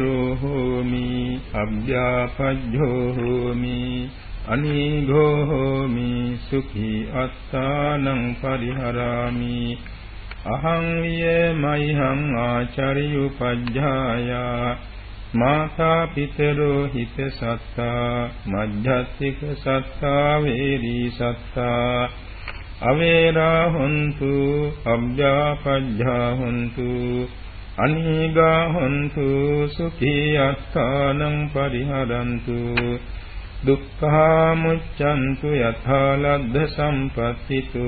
අහං අවේරෝ හෝමි අභ්‍යාපජ්ජෝ හෝමි අනීඝෝ හෝමි සුඛී අත්තානං පරිහරාමි අහං විය මයිහං ආචාරියුපජ්ජායා මාතා පිතරෝ හිත සත්තා මජ්ජත්තික සත්තා වේරී සත්තා අවේරා හොන්තු අබ්ජාපජ්ජා හොන්තු අනීගා හොන්තු සුඛී අත්තානං පරිහරන්තු දුක්ඛා මුච්ඡන්තු යථා ලද්ද සම්පත්තිතු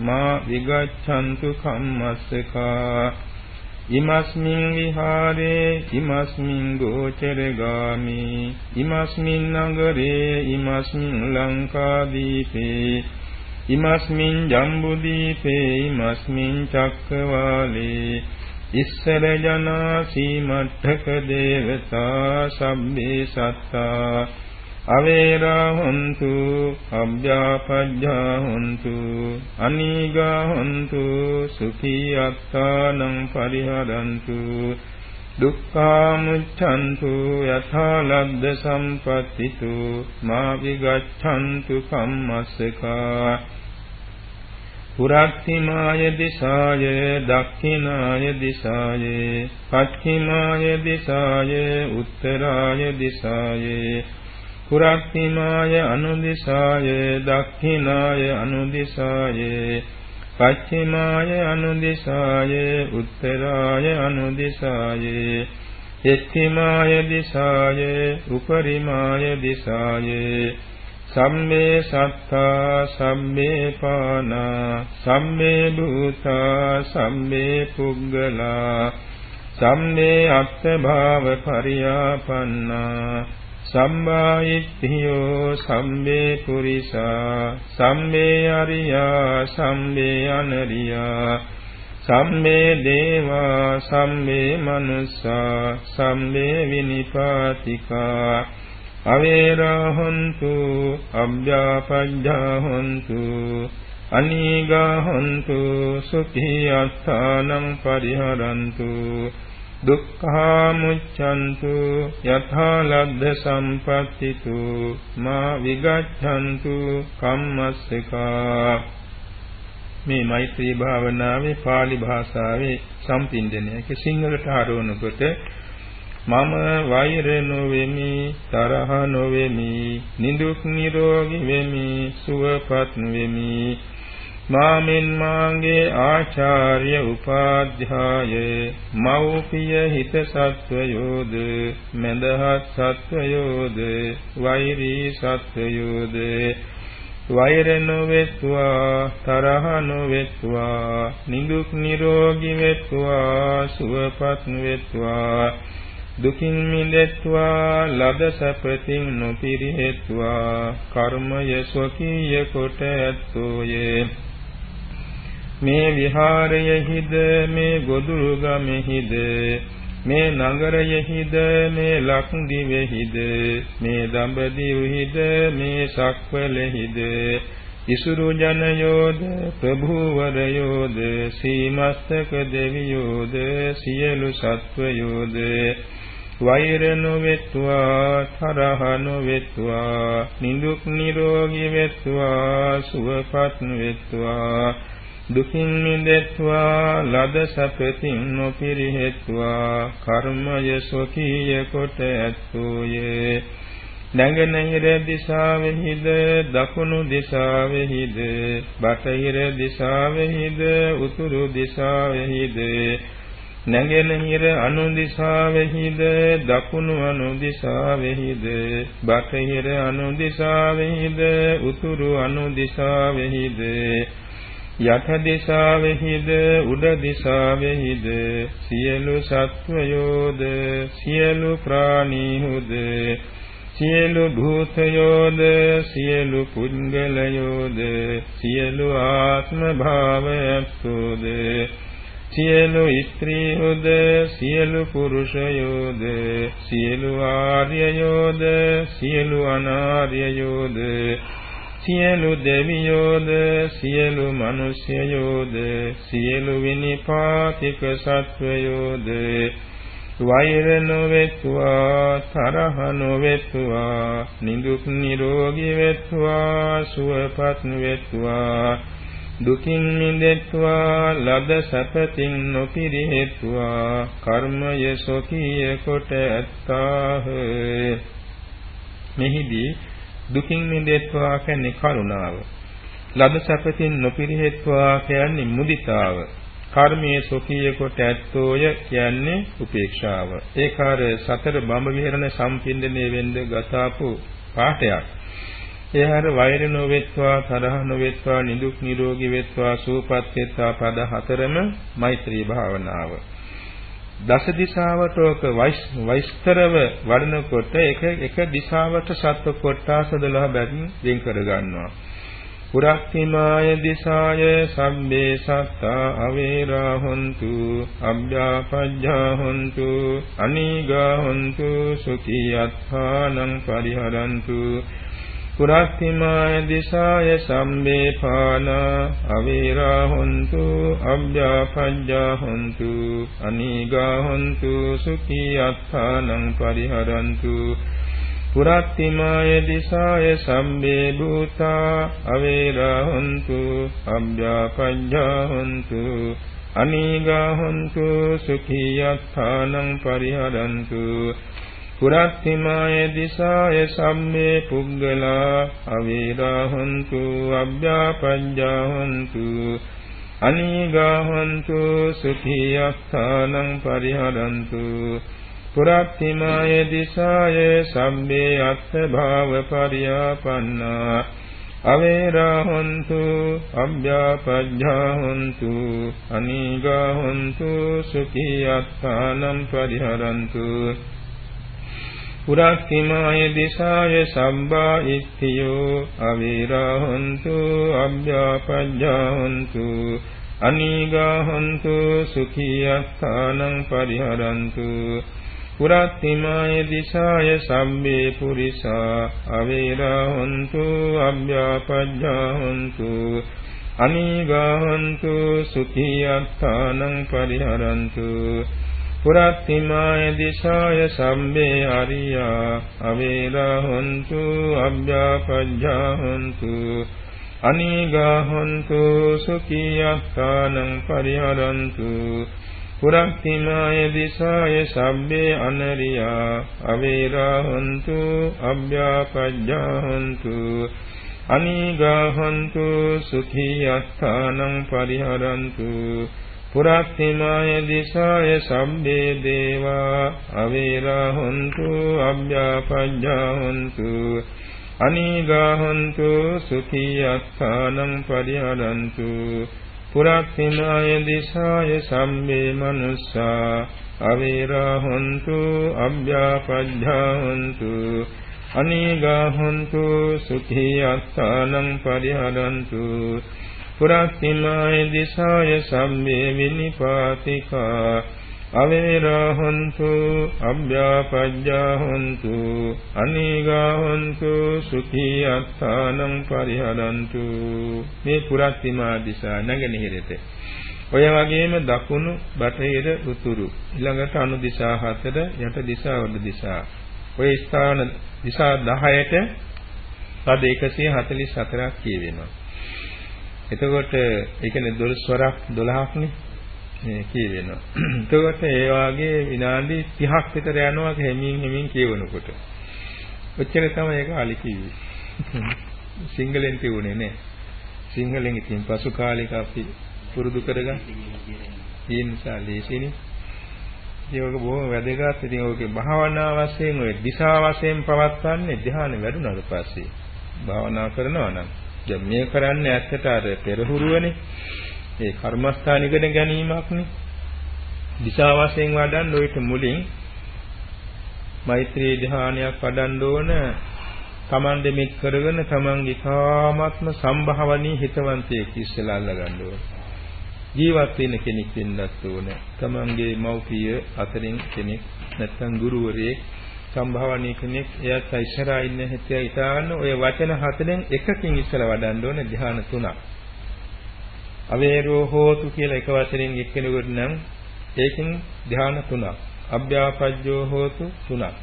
මා විගච්ඡන්තු කම්මස්සකා ඉමස්මින් විහාරේ ඉමස්මින් ගෝචරගාමි ඉමස්මින් නගරේ ඉමස්මින් ලංකාදීපේ ඉමස්මින් ජම්බුදීපේ ඉමස්මින් චක්කවාලේ ඉස්සර ජනා සීමට්ඨක දේවතා සම්මේ සත්තා අවේරා හොන්තු අභ්‍යාපජ්ජා හොන්තු අනීගා හොන්තු සුඛී අත්තානං පරිහරන්තු දුක්ඛාමුච්ඡන්තු යථා ලබ්ධ සම්පත්තිතු මා විගච්ඡන්තු කම්මස්සකා පුරක්තිමාය දිසාය දක්ඛිනාය දිසාය පච්චිමාය දිසාය උත්තරාය දිසාය. පුරක්තිමාය අනුදිසාය දක්ඛිනාය අනුදිසාය පච්චිමාය අනුදිසාය උත්තරාය අනුදිසාය එක්ඛිමාය දිසාය උපරිමාය දිසාය. සම්මේ සත්තා සම්මේ පානා සම්මේ භූතා සම්මේ පුග්ගලා සම්මේ අත්ථභාව පරියාපන්නා සම්මායිත්තියෝ සම්මේ පුරිසා සම්මේ අරියා සම්මේ අනරියා සම්මේ දේවා සම්මේ මනුස්සා සම්මේ විනිපාතිකා අවේරා හොන්තු අභ්‍යාපජ්ජා හොන්තු අනීගා හොන්තු සුඛී අත්තානං පරිහරන්තු දුක්ඛා මුච්ඡන්තු යථා ලබ්ධ සම්පත්තිතු මා විගච්ඡන්තු කම්මස්සකා මේ මෛත්‍රී භාවනාවේ pāli භාෂාවේ සම්පින්දනයක සිංහලට හරවනකොට මම වෛර නොවෙමි තරහ නොවෙමි නිදුක් නිරෝගී වෙමි සුවපත් වෙමි මාමින් මාගේ ආචාර්ය උපාධ්‍යාය මෞපිය හිත සත්වයෝද මෙදහත් සත්වයෝද වෛරී සත්වයෝද. වෛර නොවෙත්වා තරහ නොවෙත්වා නිදුක් නිරෝගී වෙත්වා සුවපත් වෙත්වා දුකින් මිදෙත්වා ලද සැපතින් නොපිරිහෙත්වා. කර්මය ස්වකීය කොට ඇත්තෝයේ. මේ විහාරයෙහිද මේ ගොදුරු ගමෙහිද මේ නගරයෙහිද මේ ලක්දිවෙහිද මේ දඹදිවෙහිද මේ සක්වලෙහිද ඉසුරු ජනයෝද ප්‍රභූවරයෝද සීමස්තක දෙවියෝද සියලු සත්වයෝද වෛර නොවෙත්වා තරහ නොවෙත්වා නිදුක් නිරෝගී වෙත්වා සුවපත් වෙත්වා දුකින් මිදෙත්වා ලද සපතින් නොපිරිහෙත්වා කර්මය සොකීය කොට ඇත්තෝයේ. නැගෙනහිර දිශාවෙහිද දකුණු දිශාවෙහිද බටහිර දිශාවෙහිද උතුරු දිශාවෙහිද නැගෙනහිර අනු දිශාවෙහිද දකුණු අනු දිශාවෙහිද බටහිර අනු දිශාවෙහිද උතුරු අනු දිශාවෙහිද යට දිශාවෙහිද උඩ දිශාවෙහිද සියලු සත්වයෝද සියලු ප්‍රාණීහුද සියලු භූතයෝද සියලු පුද්ගලයෝද සියලු ආත්ම භාවයක්ෝද සියලු ස්ත්‍රීයෝද සියලු පුරුෂයෝද සියලු ආර්යයෝද සියලු අනාර්යයෝද සියලු දෙවියෝද සියලු මිනිස්යෝද සියලු විනිපාතික සත්වයෝද වෛර නොවෙත්වා තරහ නොවෙත්වා නිදුක් නිරෝගී වෙත්වා සුවපත් වෙත්වා දුකින් මිදෙත්වා ලද සැපතින් නොපිරිහෙත්වා කර්මය සොකීය කොට ඇත්තාහ මෙහිදී දුකින් මිදෙත්වා කියන්නේ කරුණාව ලද සැපතින් නොපිරිහෙත්වා කියන්නේ මුදිතාව කර්මයේ සොකීය කොට ඇත්තෝය කියන්නේ උපේක්ෂාව. ඒක අර සතර බඹ විහරණ සම්පින්දනේ වෙන්න ගතාපු පාඨයක්. ඒ හැර වෛර නොවෙත්වා තරහ නොවෙත්වා නිදුක් නිරෝගී වෙත්වා සූපත් වෙත්වා පද හතරම මෛත්‍රී භාවනාව. දස දිශාවට ඔක වෛස්තරව වඩනකොට එක එක දිශාවට සත්ව කොට්ටාස 12 බැගින් වෙන් කර ගන්නවා. පුරක්තිමාය දිසාය සම්බේ සත්තා අවේරා හොන්තු අබ්භ්‍යාපජ්ජා හොන්තු අනීගා හොන්තු සුඛී අත්ථානං පරිහරන්තු පුරක්තිමාය දිසාය සම්බේ පානා අවේරා හොන්තු අබ්භ්‍යාපජ්ජා හොන්තු අනීගා හොන්තු සුඛී අත්ථානං පරිහරන්තු පුරත්තිමාය දිසාය සම්බේ භූතා අවේරා හොන්තු අබ්භ්‍යාපඤ්ඤා හොන්තු අනීගා හොන්තු සුඛියත්ථානං පරිහරන්තු පුරත්තිමාය දිසාය සම්මේ පුග්ගලා අවේරා හොන්තු අබ්භ්‍යාපඤ්ඤා හොන්තු අනීගා හොන්තු සුඛියත්ථානං පරිහරන්තු. පුරත්තිමාය දිසාය සම්බේ අත්ථ භාව පරියාපන්නා අවේරා හොන්තු අභ්‍යාපජ්ජා හොන්තු අනීගා හොන්තු සුඛී අත්තානම් පරිහරන්තු. පුරක්ඛිමාය දිසාය සම්බා ඉත්තියෝ අවේරා හොන්තු අභ්‍යාපජ්ජා හොන්තු අනීගා හොන්තු සුඛී අත්තානම් පරිහරන්තු පුරත්තිමාය දිසාය සම්බේ පුරිසා අවේරා හොන්තු අභ්‍යාපජ්ජා හොන්තු අනීගා හොන්තු සුඛී අත්තානං පරිහරන්තු පුරත්තිමාය දිසාය සම්බේ අරියා අවේරා හොන්තු අභ්‍යාපජ්ජා හොන්තු අනීගා හොන්තු සුඛී අත්තානං පරිහරන්තු. පුරක්ඛිනාය දිසාය සබ්බේ අනරියා අවේරා හොන්තු අභ්‍යාපජ්ජා හොන්තු අනීගා හොන්තු සුඛී අත්තානං පරිහරන්තු. පුරක්ඛිනාය දිසාය සබ්බේ දේවා අවේරා හොන්තු අභ්‍යාපජ්ජා හොන්තු අනීගා හොන්තු සුඛී අත්තානං පරිහරන්තු. පුරක්ඛිනාය දිසාය සම්මේ මනුස්සා අවේරා හොන්තු අභ්‍යාපජ්ජා හොන්තු අනීගා හොන්තු සුඛී අත්තානං පරිහරන්තු. පුරක්ඛිනාය දිසාය සම්මේ විනිපාතිකා අවේරා හොන්තු අභ්‍යාපජ්ජා හොන්තු අනීගා හොන්තු සුඛී අත්තානං පරිහරන්තු. මේ පුරත්තිමා දිසා නැගෙනහිරට. ඔය වගේම දකුණු බටහිර උතුරු. ඊළඟට අනු දිසා හතර යට දිසා උඩ දිසා. ඔය ස්ථාන දිසා 10ට පද 144ක් කියවෙනවා. එතකොට ඒ කියන්නේ දොළොස් වරක් 12ක් නේ මේ කියවෙනවා. එතකොට ඒ වාගේ විනාඩි 30ක් විතර යනවා හැමින් හැමින් කියවනකොට. ඔච්චර තමයි ඒක අලි කිව්වේ. සිංහලෙන් කියුනේ නේ. සිංහලෙන් ඉතින් පසු කාලෙක අපි පුරුදු කරගන්න. ඒ නිසා ලේසිනේ. ඒක බොහොම වැදගත්. ඉතින් ඔයගේ භාවනා වශයෙන් ඔය දිශා වශයෙන් පවත්වන්නේ ධ්‍යාන වැඩුණාට පස්සේ. භාවනා කරනවා නම් දැන් මේ කරන්නේ ඇත්තට අර පෙරහුරුවනේ. ඒ කර්මස්ථාන ඉගෙන ගැනීමක්නේ. දිශා වශයෙන් වඩන්න ඔයිට මුලින් මෛත්‍රී ධ්‍යානයක් වඩන්න ඕන. Taman දෙමික් කරගෙන Tamanගේ කාමත්ම සම්භාවනී හිතවන්තයෙක් ඉස්සෙල්ලා අල්ලගන්න ඕන. ජීවත් වෙන කෙනෙක් වෙන්නත් ඕන. Tamanගේ මව්පිය අතරින් කෙනෙක් නැත්නම් ගුරුවරයෙක් සම්භාවනීය කෙනෙක් එයාත් ඉස්සරහා ඉන්න හිතේ හිතාගන්න ඔය වචන හතරෙන් එකකින් ඉස්සලා වඩන්න ඕන ධ්‍යාන තුනක්. අවේරෝ හෝතු කියලා එක වචනෙන් එක්කෙනෙකුට නම් ඒකෙන් ධ්‍යාන තුනක්. අභ්‍යාපජ්ජෝ හෝතු තුනක්.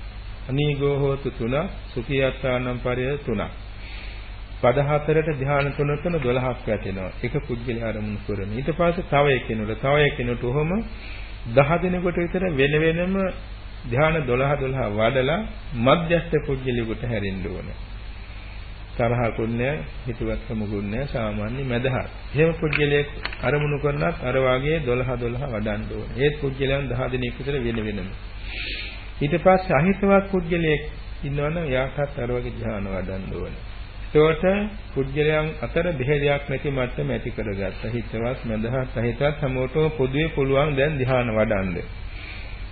අනීගෝ හෝතු තුනක්. සුඛියත්තානම් පරය තුනක්. පද හතරට ධ්‍යාන තුන තුන 12ක් වැටෙනවා. එක පුද්ගලයා ආරමුණු කරන. ඊට පස්සේ තව එකිනෙකට තව එකිනෙකට උහම 10 දිනකට විතර වෙන වෙනම ධ්‍යාන 12 12 වඩලා මධ්‍යස්ථ පුද්ගලියෙකුට හැරෙන්න ඕනේ. තරහකුත් නැහැ, හිතවත්කමකුත් නැහැ, සාමාන්‍ය මදහත්. එහෙම පුද්ගලයෙක් අරමුණු කරනත් අර වාගේ 12 12 වඩන්න ඕනේ. ඒත් පුද්ගලයන් 10 දිනක් විතර වෙන වෙනම. ඊට පස්සේ අහිතවත් පුද්ගලයෙක් ඉන්නවනම් එයාටත් අර වගේ ධ්‍යාන වඩන්න ඕනේ. ඒකට පුද්ගලයන් අතර බෙහෙදයක් නැති මට්ටම ඇති කරගත්ත. හිතවත්, මදහත්, අහිතවත් හැමෝටම පොදුවේ පුළුවන් දැන් ධ්‍යාන වඩන්න.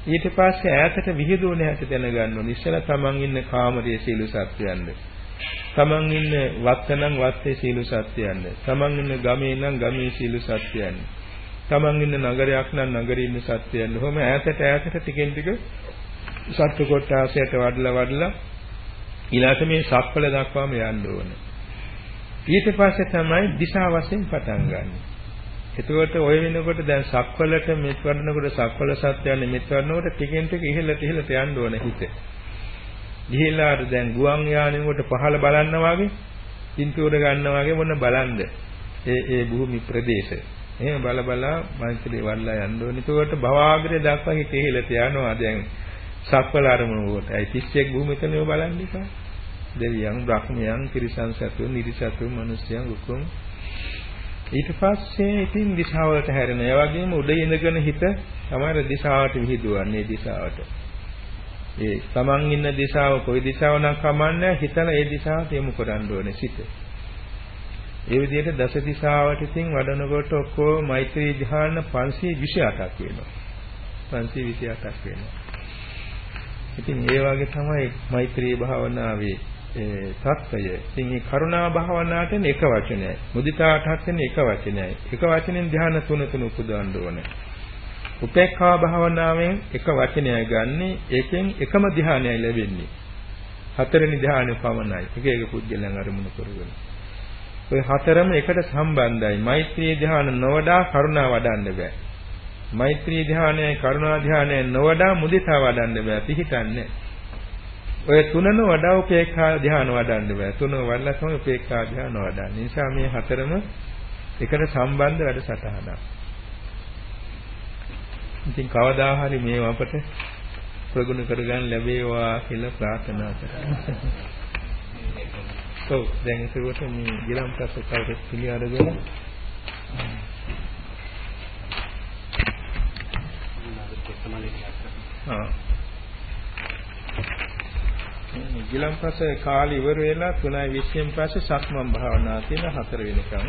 ඊට පස්සේ ඈතට විහිදුවන හැටි දැනගන්න ඕනේ. ඉස්සලා තමන් ඉන්න කාමරයේ සීල සත්‍යයන්ද? තමන් ඉන්න වත්තනම් වත්තේ සීල සත්‍යයන්ද? තමන් ඉන්න ගමේ නම් ගමේ සීල සත්‍යයන්ද? තමන් ඉන්න නගරයක් නම් නගරේ ඉන්න සත්‍යයන්ද? කොහොම ඈතට ඈතට ටිකෙන් ටික සත්‍ය කොටාසයට වඩලා වඩලා ඊළාට මේ සක්වල දක්වාම යන්න ඕනේ. ඊට පස්සේ තමයි දිශා වශයෙන් පටන් ගන්න. එතකොට ඔය වෙනකොට දැන් සක්වලට මෙත් වඩනකොට සක්වල සත්‍යයන් මෙත් වඩනකොට ටිකෙන් ටික ඉහළට ඉහළට යන්න ඕනේ හිතේ. ගිහිල්ලා අර දැන් ගුවන් යානෙකට පහළ බලන්න වගේ පින්තූර ගන්න වගේ මොන බලන්ද ඒ ඒ භූමි ප්‍රදේශ එහෙම බල බලා මෛත්‍රී වල්ලා යන්න ඕනේ. ඒකට භවආග්‍රය දක්වා හිත ඉහළට යනවා දැන් සක්වල අරමුණු කොට. ඒ 31 භූමිතනේ බලන්න එපා. දෙවියන්, බ්‍රහ්මයන්, තිරිසන් සතුන්, නිරිසතුන්, මිනිස්යන් උකුම් ඊට පස්සේ ඉතින් දිශාවලට හැරෙනවා. ඒ වගේම උඩ ඉඳගෙන හිත තමයි දිශාවට විහිදුවන්නේ දිශාවට. ඒ තමන් ඉන්න දිශාව කොයි දිශාව නම් කමන්නේ හිතලා ඒ දිශාවට යොමු කරන්න ඕනේ සිත. ඒ විදිහට දස දිශාවට ඉතින් වඩනකොට ඔක්කොම මෛත්‍රී ධ්‍යාන 528ක් වෙනවා. 528ක් වෙනවා. ඉතින් ඒ වගේ තමයි මෛත්‍රී භාවනාවේ සත්‍යය. ඉතින් මේ කරුණා භාවනාවට එක වචනයයි. මුදිතාටත් එක වචනයයි. එක වචනෙන් ධ්‍යාන තුන තුන උපදවන්න ඕනේ. උපේක්ඛා භාවනාවෙන් එක වචනයයි ගන්න. ඒකෙන් එකම ධ්‍යානයයි ලැබෙන්නේ. හතරෙනි ධ්‍යානෙ පමණයි. එක එක පුද්ගලයන් අරමුණු කරගෙන. ඔය හතරම එකට සම්බන්ධයි. මෛත්‍රී ධ්‍යාන නොවඩා කරුණා වඩන්න බෑ. මෛත්‍රී ධ්‍යානයයි කරුණා ධ්‍යානයයි නොවඩා මුදිතා වඩන්න බෑ. පිහිටන්නේ. ඔය තුනන වඩා උපේක්ඛා ධ්‍යාන වඩන්න බෑ. තුන වඩලා තමයි උපේක්ඛා ධ්‍යාන වඩන්නේ. නිසා මේ හතරම එකට සම්බන්ධ වැඩසටහනක්. ඉතින් කවදා හරි මේව අපට ප්‍රගුණ කරගන්න ලැබේවා කියලා ප්‍රාර්ථනා කරනවා. ඔව් දැන් ඒකට මේ ගිලම් ප්‍රශ්න කවුරුත් පිළි අරගෙන ආ ගිලම්පස කාලේ ඉවර වෙලා 3:20න් පස්සේ සක්මන් භාවනා තියෙන හතර වෙනකන්